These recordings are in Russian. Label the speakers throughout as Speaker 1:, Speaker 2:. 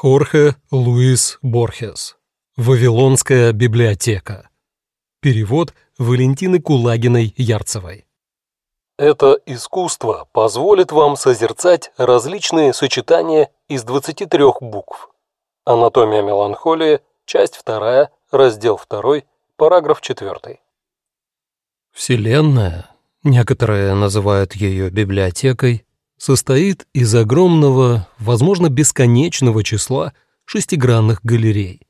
Speaker 1: Хорхе Луис Борхес. Вавилонская библиотека. Перевод Валентины Кулагиной-Ярцевой. Это искусство позволит вам созерцать различные сочетания из 23 букв. Анатомия меланхолии, часть 2, раздел 2, параграф 4. Вселенная, некоторые называют ее библиотекой, состоит из огромного, возможно, бесконечного числа шестигранных галерей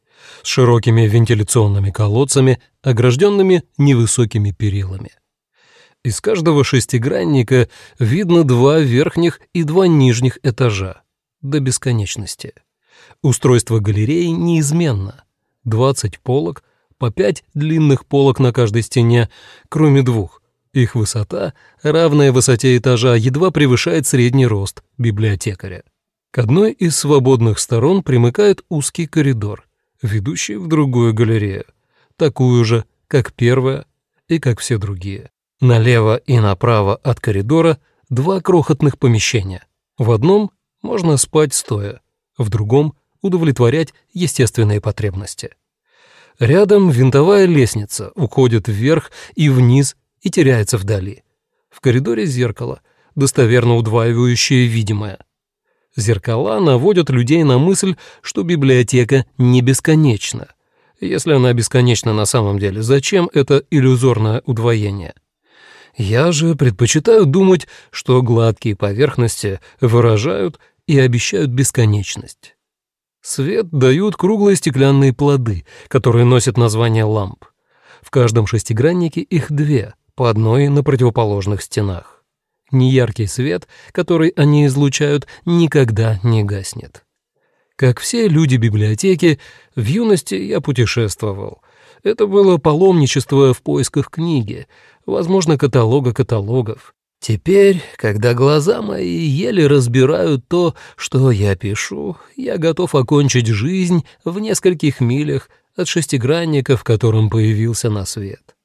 Speaker 1: с широкими вентиляционными колодцами, огражденными невысокими перилами. Из каждого шестигранника видно два верхних и два нижних этажа до бесконечности. Устройство галереи неизменно. 20 полок, по 5 длинных полок на каждой стене, кроме двух. Их высота, равная высоте этажа, едва превышает средний рост библиотекаря. К одной из свободных сторон примыкает узкий коридор, ведущий в другую галерею, такую же, как первая и как все другие. Налево и направо от коридора два крохотных помещения. В одном можно спать стоя, в другом — удовлетворять естественные потребности. Рядом винтовая лестница уходит вверх и вниз и теряется вдали. В коридоре зеркало, достоверно удваивающее видимое. Зеркала наводят людей на мысль, что библиотека не бесконечна. Если она бесконечна на самом деле, зачем это иллюзорное удвоение? Я же предпочитаю думать, что гладкие поверхности выражают и обещают бесконечность. Свет дают круглые стеклянные плоды, которые носят название ламп. В каждом шестиграннике их две, по одной на противоположных стенах. Неяркий свет, который они излучают, никогда не гаснет. Как все люди библиотеки, в юности я путешествовал. Это было паломничество в поисках книги, возможно, каталога каталогов. Теперь, когда глаза мои еле разбирают то, что я пишу, я готов окончить жизнь в нескольких милях от шестигранника, в котором появился на свет.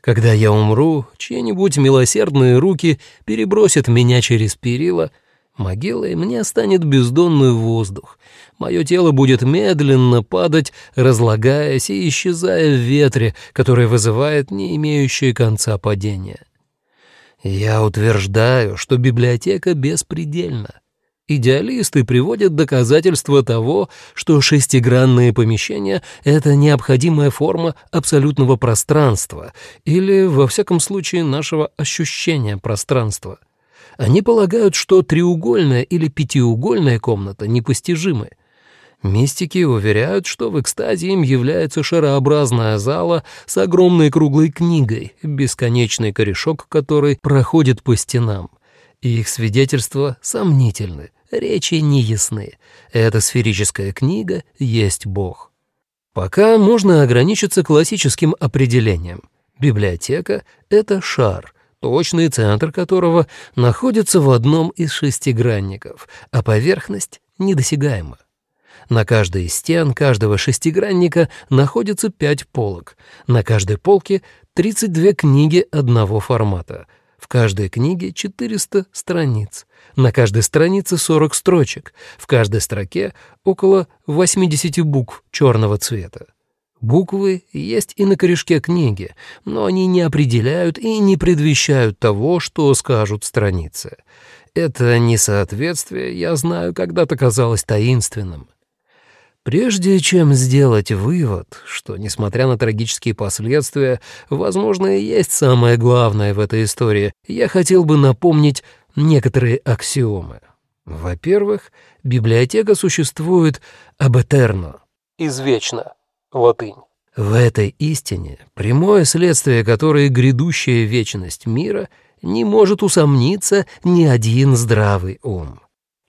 Speaker 1: Когда я умру, чьи-нибудь милосердные руки перебросят меня через перила, могилой мне станет бездонный воздух. Мое тело будет медленно падать, разлагаясь и исчезая в ветре, который вызывает не имеющее конца падение. Я утверждаю, что библиотека беспредельна. Идеалисты приводят доказательства того, что шестигранные помещения — это необходимая форма абсолютного пространства или, во всяком случае, нашего ощущения пространства. Они полагают, что треугольная или пятиугольная комната непостижимы. Мистики уверяют, что в экстазе им является шарообразная зала с огромной круглой книгой, бесконечный корешок которой проходит по стенам. И их свидетельства сомнительны — речи не ясны. Эта сферическая книга есть Бог. Пока можно ограничиться классическим определением. Библиотека — это шар, точный центр которого находится в одном из шестигранников, а поверхность недосягаема. На каждой из стен каждого шестигранника находится пять полок. На каждой полке 32 книги одного формата — в каждой книге 400 страниц. На каждой странице 40 строчек. В каждой строке около 80 букв черного цвета. Буквы есть и на корешке книги, но они не определяют и не предвещают того, что скажут страницы. Это несоответствие, я знаю, когда-то казалось таинственным. Прежде чем сделать вывод, что, несмотря на трагические последствия, возможно, и есть самое главное в этой истории, я хотел бы напомнить некоторые аксиомы. Во-первых, библиотека существует об этерно. Извечно. Латынь. В этой истине прямое следствие которой грядущая вечность мира не может усомниться ни один здравый ум.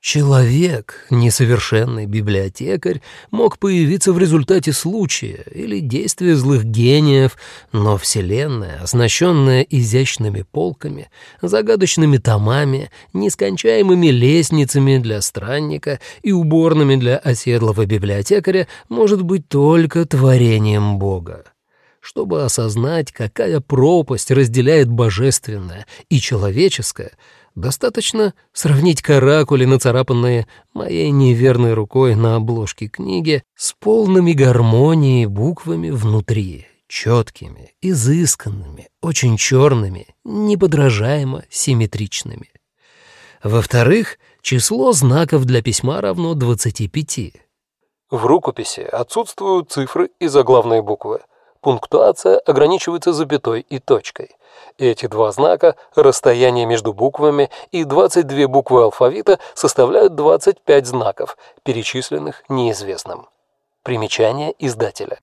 Speaker 1: Человек, несовершенный библиотекарь, мог появиться в результате случая или действия злых гениев, но Вселенная, оснащенная изящными полками, загадочными томами, нескончаемыми лестницами для странника и уборными для оседлого библиотекаря, может быть только творением Бога. Чтобы осознать, какая пропасть разделяет божественное и человеческое — Достаточно сравнить каракули, нацарапанные моей неверной рукой на обложке книги, с полными гармонией буквами внутри, четкими, изысканными, очень черными, неподражаемо симметричными. Во-вторых, число знаков для письма равно 25. В рукописи отсутствуют цифры и заглавные буквы. Пунктуация ограничивается запятой и точкой. Эти два знака, расстояние между буквами и 22 буквы алфавита составляют 25 знаков, перечисленных неизвестным. Примечание издателя.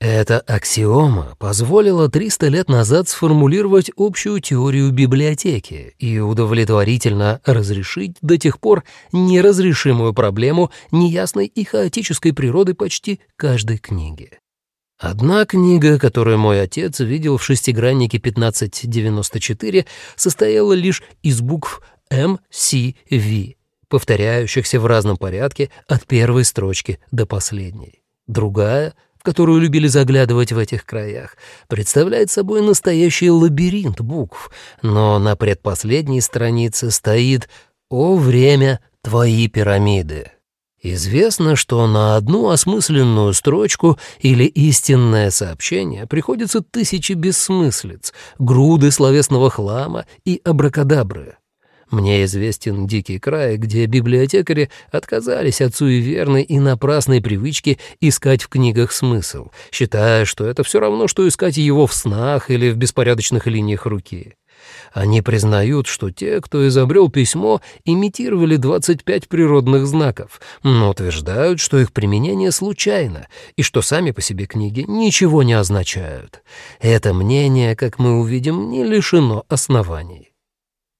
Speaker 1: Эта аксиома позволила 300 лет назад сформулировать общую теорию библиотеки и удовлетворительно разрешить до тех пор неразрешимую проблему неясной и хаотической природы почти каждой книги. Одна книга, которую мой отец видел в шестиграннике 1594, состояла лишь из букв М, С, В, повторяющихся в разном порядке от первой строчки до последней. Другая — в которую любили заглядывать в этих краях, представляет собой настоящий лабиринт букв, но на предпоследней странице стоит «О время, твои пирамиды». Известно, что на одну осмысленную строчку или истинное сообщение приходится тысячи бессмыслиц, груды словесного хлама и абракадабры. Мне известен дикий край, где библиотекари отказались от суеверной и напрасной привычки искать в книгах смысл, считая, что это все равно, что искать его в снах или в беспорядочных линиях руки. Они признают, что те, кто изобрел письмо, имитировали 25 природных знаков, но утверждают, что их применение случайно и что сами по себе книги ничего не означают. Это мнение, как мы увидим, не лишено оснований.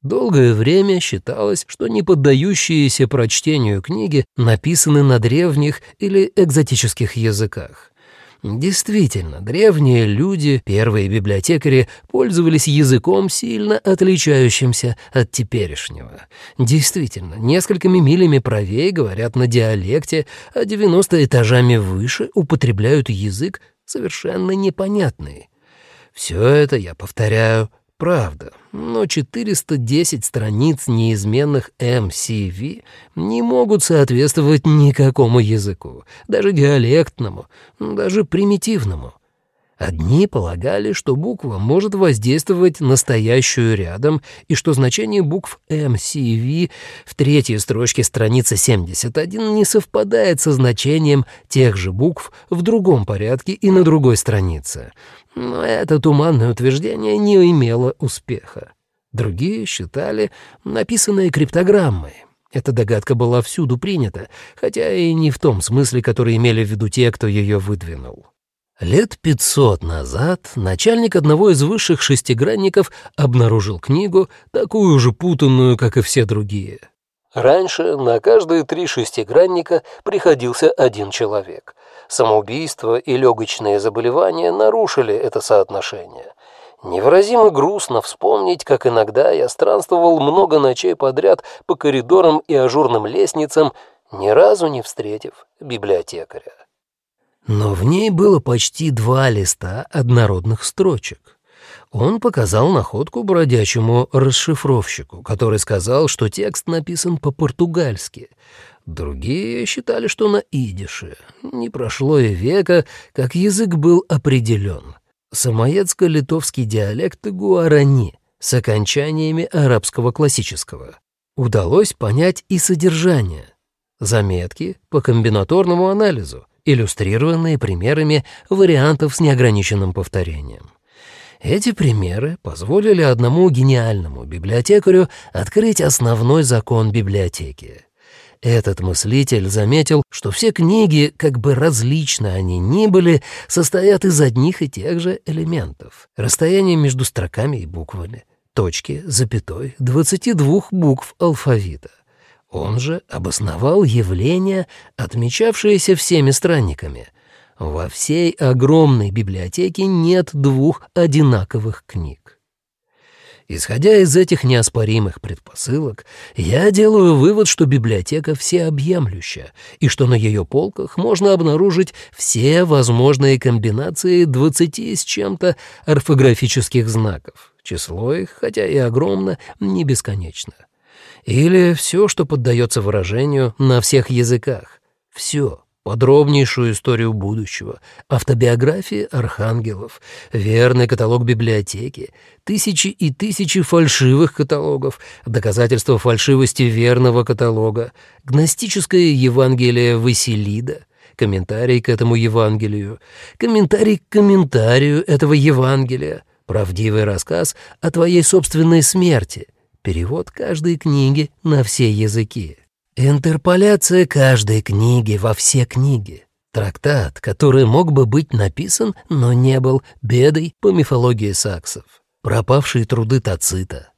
Speaker 1: Долгое время считалось, что неподдающиеся прочтению книги написаны на древних или экзотических языках. Действительно, древние люди, первые библиотекари, пользовались языком, сильно отличающимся от теперешнего. Действительно, несколькими милями правее говорят на диалекте, а 90 этажами выше употребляют язык совершенно непонятный. Все это, я повторяю, правда, но 410 страниц неизменных MCV не могут соответствовать никакому языку, даже диалектному, даже примитивному. Одни полагали, что буква может воздействовать на стоящую рядом и что значение букв MCV в третьей строчке страницы 71 не совпадает со значением тех же букв в другом порядке и на другой странице. Но это туманное утверждение не имело успеха. Другие считали написанные криптограммой. Эта догадка была всюду принята, хотя и не в том смысле, который имели в виду те, кто ее выдвинул. Лет пятьсот назад начальник одного из высших шестигранников обнаружил книгу, такую же путанную, как и все другие. Раньше на каждые три шестигранника приходился один человек. Самоубийство и легочные заболевания нарушили это соотношение. Невыразимо грустно вспомнить, как иногда я странствовал много ночей подряд по коридорам и ажурным лестницам, ни разу не встретив библиотекаря. Но в ней было почти два листа однородных строчек. Он показал находку бродячему расшифровщику, который сказал, что текст написан по-португальски. Другие считали, что на идише. Не прошло и века, как язык был определен. Самоедско-литовский диалект гуарани с окончаниями арабского классического. Удалось понять и содержание. Заметки по комбинаторному анализу, иллюстрированные примерами вариантов с неограниченным повторением. Эти примеры позволили одному гениальному библиотекарю открыть основной закон библиотеки. Этот мыслитель заметил, что все книги, как бы различны они ни были, состоят из одних и тех же элементов. Расстояние между строками и буквами, точки, запятой, 22 букв алфавита. Он же обосновал явление, отмечавшееся всеми странниками. Во всей огромной библиотеке нет двух одинаковых книг. Исходя из этих неоспоримых предпосылок, я делаю вывод, что библиотека всеобъемлюща, и что на ее полках можно обнаружить все возможные комбинации двадцати с чем-то орфографических знаков,
Speaker 2: Число их, хотя и огромно, не бесконечно. Или все, что поддается выражению на всех языках. Все. Подробнейшую историю будущего, автобиографии архангелов, верный каталог библиотеки, тысячи и тысячи фальшивых каталогов, доказательства фальшивости верного каталога, гностическое Евангелие Василида, комментарий к этому Евангелию, комментарий к комментарию этого Евангелия, правдивый рассказ о твоей собственной смерти, перевод каждой книги на все языки. Интерполяция каждой книги во все книги. Трактат, который мог бы быть написан, но не был бедой по мифологии саксов. Пропавшие труды Тацита.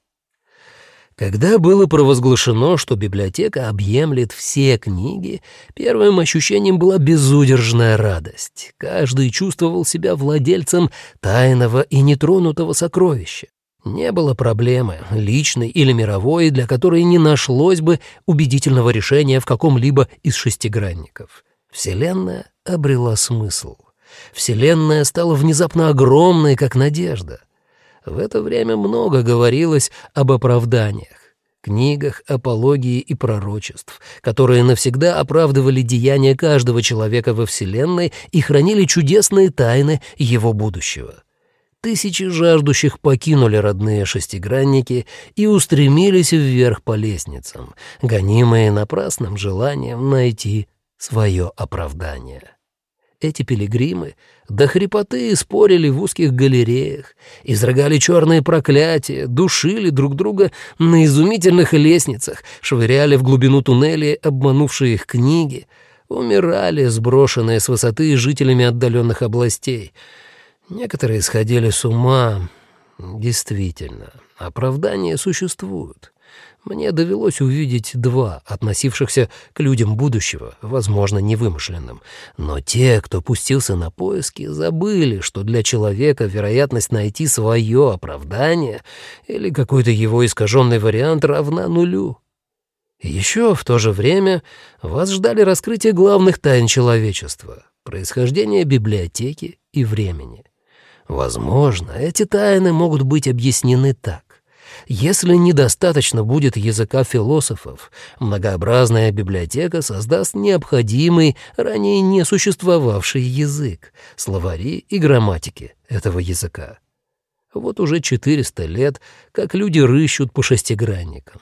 Speaker 2: Когда было провозглашено, что библиотека объемлет все книги, первым ощущением была безудержная радость. Каждый чувствовал себя владельцем тайного и нетронутого сокровища. Не было проблемы, личной или мировой, для которой не нашлось бы убедительного решения в каком-либо из шестигранников. Вселенная обрела смысл. Вселенная стала внезапно огромной, как надежда. В это время много говорилось об оправданиях, книгах апологии и пророчеств, которые навсегда оправдывали деяния каждого человека во Вселенной и хранили чудесные тайны его будущего. Тысячи жаждущих покинули родные шестигранники и устремились вверх по лестницам, гонимые напрасным желанием найти свое оправдание. Эти пилигримы до хрипоты спорили в узких галереях, изрыгали черные проклятия, душили друг друга на изумительных лестницах, швыряли в глубину туннелей обманувшие их книги, умирали, сброшенные с высоты жителями отдаленных областей — Некоторые сходили с ума. Действительно, оправдания существуют. Мне довелось увидеть два, относившихся к людям будущего, возможно, невымышленным. Но те, кто пустился на поиски, забыли, что для человека вероятность найти свое оправдание или какой-то его искаженный вариант равна нулю. еще в то же время вас ждали раскрытие главных тайн человечества — происхождение библиотеки и времени — Возможно, эти тайны могут быть объяснены так. Если недостаточно будет языка философов, многообразная библиотека создаст необходимый, ранее не существовавший язык, словари и грамматики этого языка. Вот уже 400 лет, как люди рыщут по шестигранникам.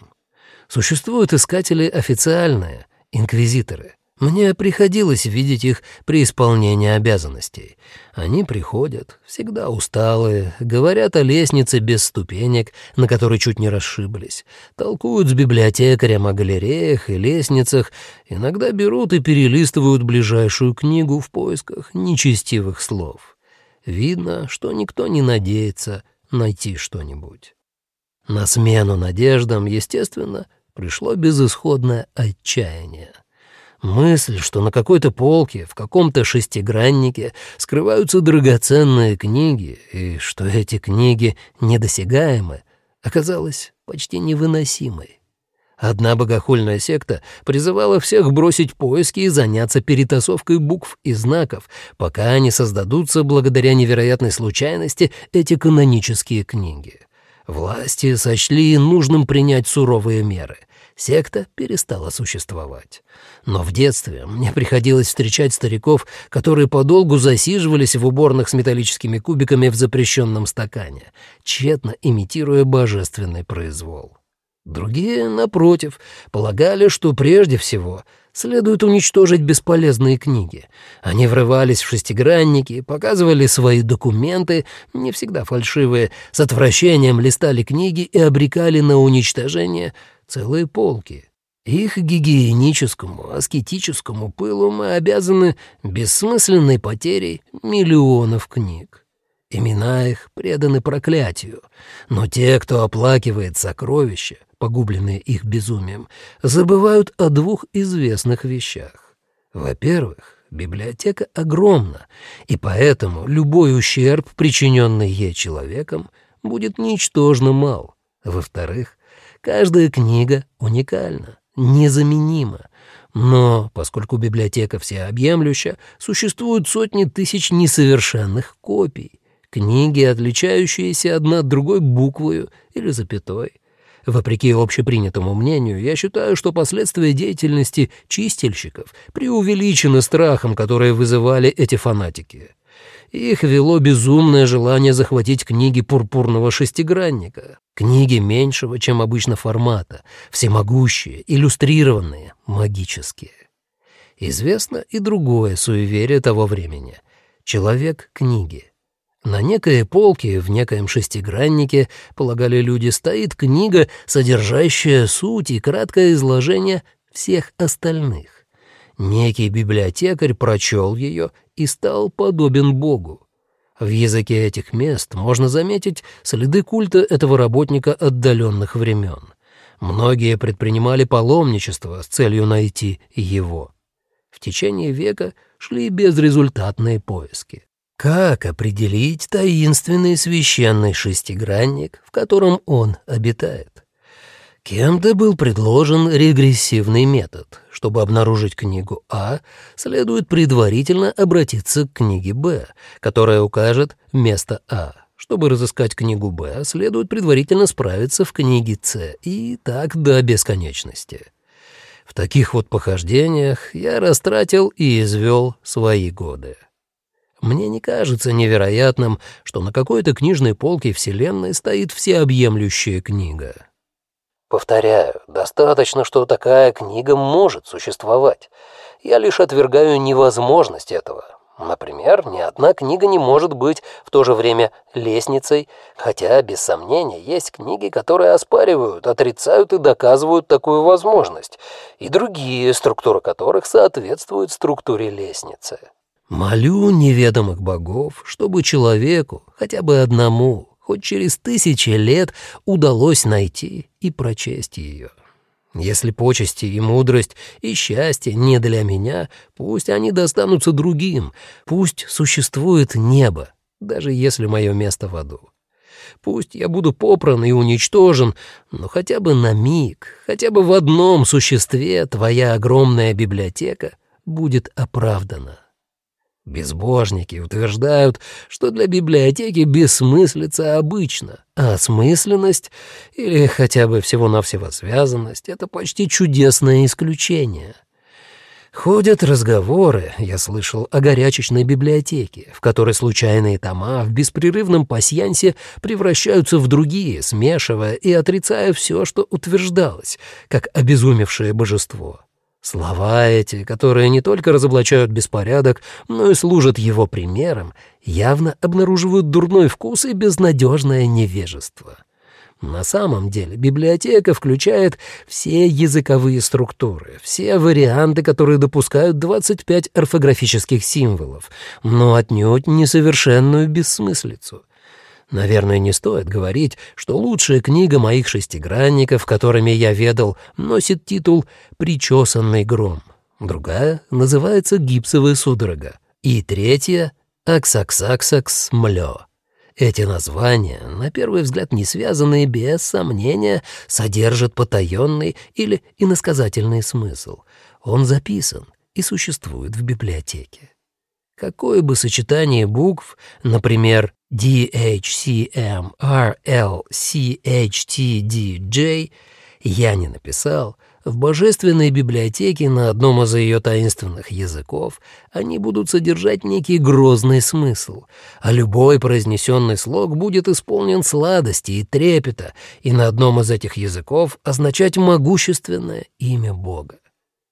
Speaker 2: Существуют искатели официальные, инквизиторы — мне приходилось видеть их при исполнении обязанностей. Они приходят, всегда усталые, говорят о лестнице без ступенек, на которой чуть не расшиблись, толкуют с библиотекарем о галереях и лестницах, иногда берут и перелистывают ближайшую книгу в поисках нечестивых слов. Видно, что никто не надеется найти что-нибудь. На смену надеждам, естественно, пришло безысходное отчаяние. Мысль, что на какой-то полке, в каком-то шестиграннике скрываются драгоценные книги, и что эти книги недосягаемы, оказалась почти невыносимой. Одна богохульная секта призывала всех бросить поиски и заняться перетасовкой букв и знаков, пока они создадутся благодаря невероятной случайности эти канонические книги. Власти сочли нужным принять суровые меры — секта перестала существовать. Но в детстве мне приходилось встречать стариков, которые подолгу засиживались в уборных с металлическими кубиками в запрещенном стакане, тщетно имитируя божественный произвол. Другие, напротив, полагали, что прежде всего следует уничтожить бесполезные книги. Они врывались в шестигранники, показывали свои документы, не всегда фальшивые, с отвращением листали книги и обрекали на уничтожение целые полки. Их гигиеническому, аскетическому пылу мы обязаны бессмысленной потерей миллионов книг. Имена их преданы проклятию, но те, кто оплакивает сокровища, погубленные их безумием, забывают о двух известных вещах. Во-первых, библиотека огромна, и поэтому любой ущерб, причиненный ей человеком, будет ничтожно мал. Во-вторых, Каждая книга уникальна, незаменима. Но, поскольку библиотека всеобъемлюща, существуют сотни тысяч несовершенных копий. книги, отличающиеся одна от другой буквою или запятой. Вопреки общепринятому мнению, я считаю, что последствия деятельности чистильщиков преувеличены страхом, который вызывали эти фанатики. Их вело безумное желание захватить книги пурпурного шестигранника, книги меньшего, чем обычно формата, всемогущие, иллюстрированные, магические. Известно и другое суеверие того времени — человек-книги. На некой полке в некоем шестиграннике, полагали люди, стоит книга, содержащая суть и краткое изложение всех остальных. Некий библиотекарь прочел ее и стал подобен Богу. В языке этих мест можно заметить следы культа этого работника отдаленных времен. Многие предпринимали паломничество с целью найти его. В течение века шли безрезультатные поиски. Как определить таинственный священный шестигранник, в котором он обитает? Кем-то был предложен регрессивный метод. Чтобы обнаружить книгу А, следует предварительно обратиться к книге Б, которая укажет место А. Чтобы разыскать книгу Б, следует предварительно справиться в книге С, и так до бесконечности. В таких вот похождениях я растратил и извел свои годы. Мне не кажется невероятным, что на какой-то книжной полке Вселенной стоит всеобъемлющая книга. Повторяю, достаточно, что такая книга может существовать. Я лишь отвергаю невозможность этого. Например, ни одна книга не может быть в то же время лестницей, хотя, без сомнения, есть книги, которые оспаривают, отрицают и доказывают такую возможность, и другие, структура которых соответствует структуре лестницы. Молю неведомых богов, чтобы человеку, хотя бы одному, хоть через тысячи лет удалось найти и прочесть ее. Если почести и мудрость и счастье не для меня, пусть они достанутся другим, пусть существует небо, даже если мое место в аду. Пусть я буду попран и уничтожен, но хотя бы на миг, хотя бы в одном существе твоя огромная библиотека будет оправдана. Безбожники утверждают, что для библиотеки бессмыслица обычно, а осмысленность или хотя бы всего-навсего связанность — это почти чудесное исключение. Ходят разговоры, я слышал, о горячечной библиотеке, в которой случайные тома в беспрерывном пасьянсе превращаются в другие, смешивая и отрицая все, что утверждалось, как обезумевшее божество. Слова эти, которые не только разоблачают беспорядок, но и служат его примером, явно обнаруживают дурной вкус и безнадежное невежество. На самом деле библиотека включает все языковые структуры, все варианты, которые допускают 25 орфографических символов, но отнюдь несовершенную бессмыслицу — Наверное, не стоит говорить, что лучшая книга моих шестигранников, которыми я ведал, носит титул «Причесанный гром». Другая называется «Гипсовая судорога». И третья «Аксаксаксакс млё». Эти названия, на первый взгляд не связанные, без сомнения, содержат потаенный или иносказательный смысл. Он записан и существует в библиотеке. Какое бы сочетание букв, например, DHCMRLCHTDJ я не написал, в божественной библиотеке на одном из ее таинственных языков они будут содержать некий грозный смысл, а любой произнесенный слог будет исполнен сладости и трепета и на одном из этих языков означать могущественное имя Бога.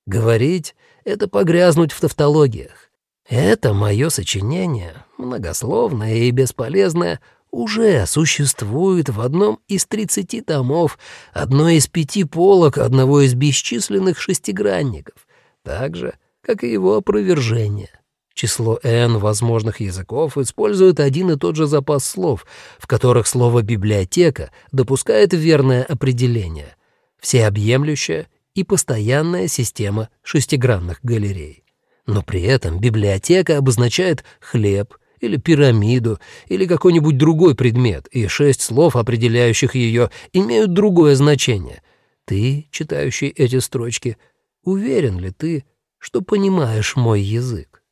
Speaker 2: Говорить — это погрязнуть в тавтологиях. Это мое сочинение, многословное и бесполезное, уже существует в одном из тридцати томов, одной из пяти полок одного из бесчисленных шестигранников, так же, как и его опровержение. Число n возможных языков использует один и тот же запас слов, в которых слово «библиотека» допускает верное определение — всеобъемлющая и постоянная система шестигранных галерей. Но при этом библиотека обозначает хлеб или пирамиду или какой-нибудь другой предмет, и шесть слов, определяющих ее, имеют другое значение. Ты, читающий эти строчки, уверен ли ты, что понимаешь мой язык?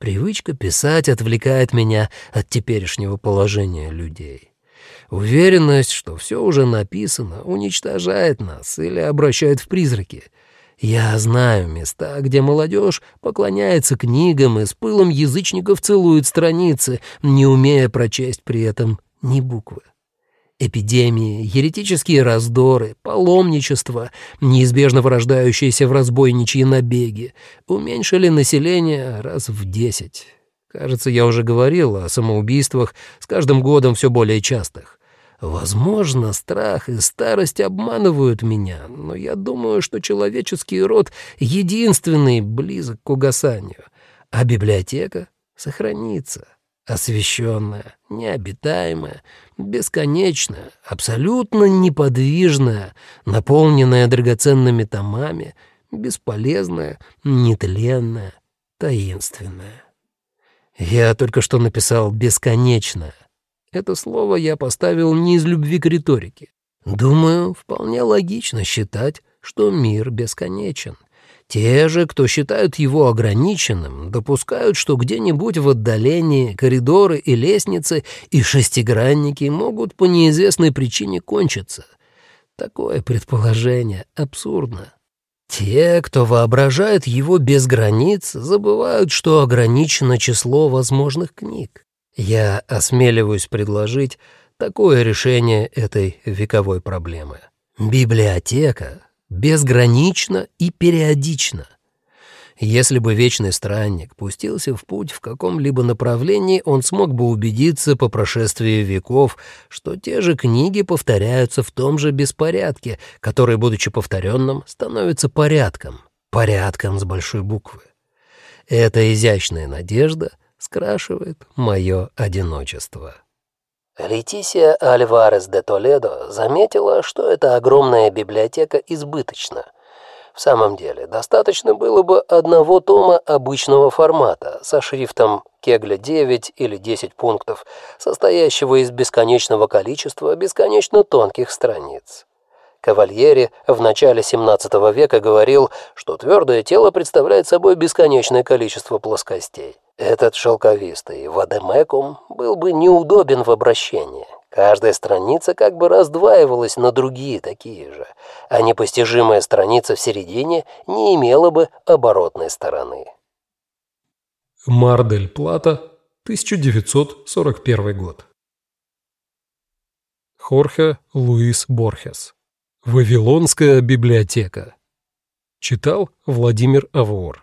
Speaker 2: Привычка писать отвлекает меня от теперешнего положения людей. Уверенность, что все уже написано, уничтожает нас или обращает в призраки. Я знаю места, где молодежь поклоняется книгам и с пылом язычников целует страницы, не умея прочесть при этом ни буквы. Эпидемии, еретические раздоры, паломничество, неизбежно вырождающиеся в разбойничьи набеги, уменьшили население раз в десять. Кажется, я уже говорил о самоубийствах, с каждым годом все более частых. Возможно, страх и старость обманывают меня, но я думаю, что человеческий род единственный близок к угасанию, а библиотека сохранится освещенная, необитаемая, бесконечная, абсолютно неподвижная, наполненная драгоценными томами, бесполезная, нетленная, таинственная. Я только что написал «бесконечная». Это слово я поставил не из любви к риторике. Думаю, вполне логично считать, что мир бесконечен. Те же, кто считают его ограниченным, допускают, что где-нибудь в отдалении коридоры и лестницы и шестигранники могут по неизвестной причине кончиться. Такое предположение абсурдно. Те, кто воображает его без границ, забывают, что ограничено число возможных книг. Я осмеливаюсь предложить такое решение этой вековой проблемы. Библиотека безгранично и периодично. Если бы вечный странник пустился в путь в каком-либо направлении, он смог бы убедиться по прошествии веков, что те же книги повторяются в том же беспорядке, который, будучи повторенным, становится порядком, порядком с большой буквы. Эта изящная надежда скрашивает мое одиночество. Летисия Альварес де Толедо заметила, что эта огромная библиотека избыточна. В самом деле, достаточно было бы одного тома обычного формата со шрифтом Кегля 9 или 10 пунктов, состоящего из бесконечного количества бесконечно тонких страниц. Кавальери в начале XVII века говорил, что твердое тело представляет собой бесконечное количество плоскостей. Этот шелковистый вадемекум был бы неудобен в обращении. Каждая страница как бы раздваивалась на другие такие же, а непостижимая страница в середине не имела бы оборотной стороны.
Speaker 1: Мардель Плата, 1941 год. Хорхе Луис Борхес Вавилонская библиотека. Читал Владимир Авор.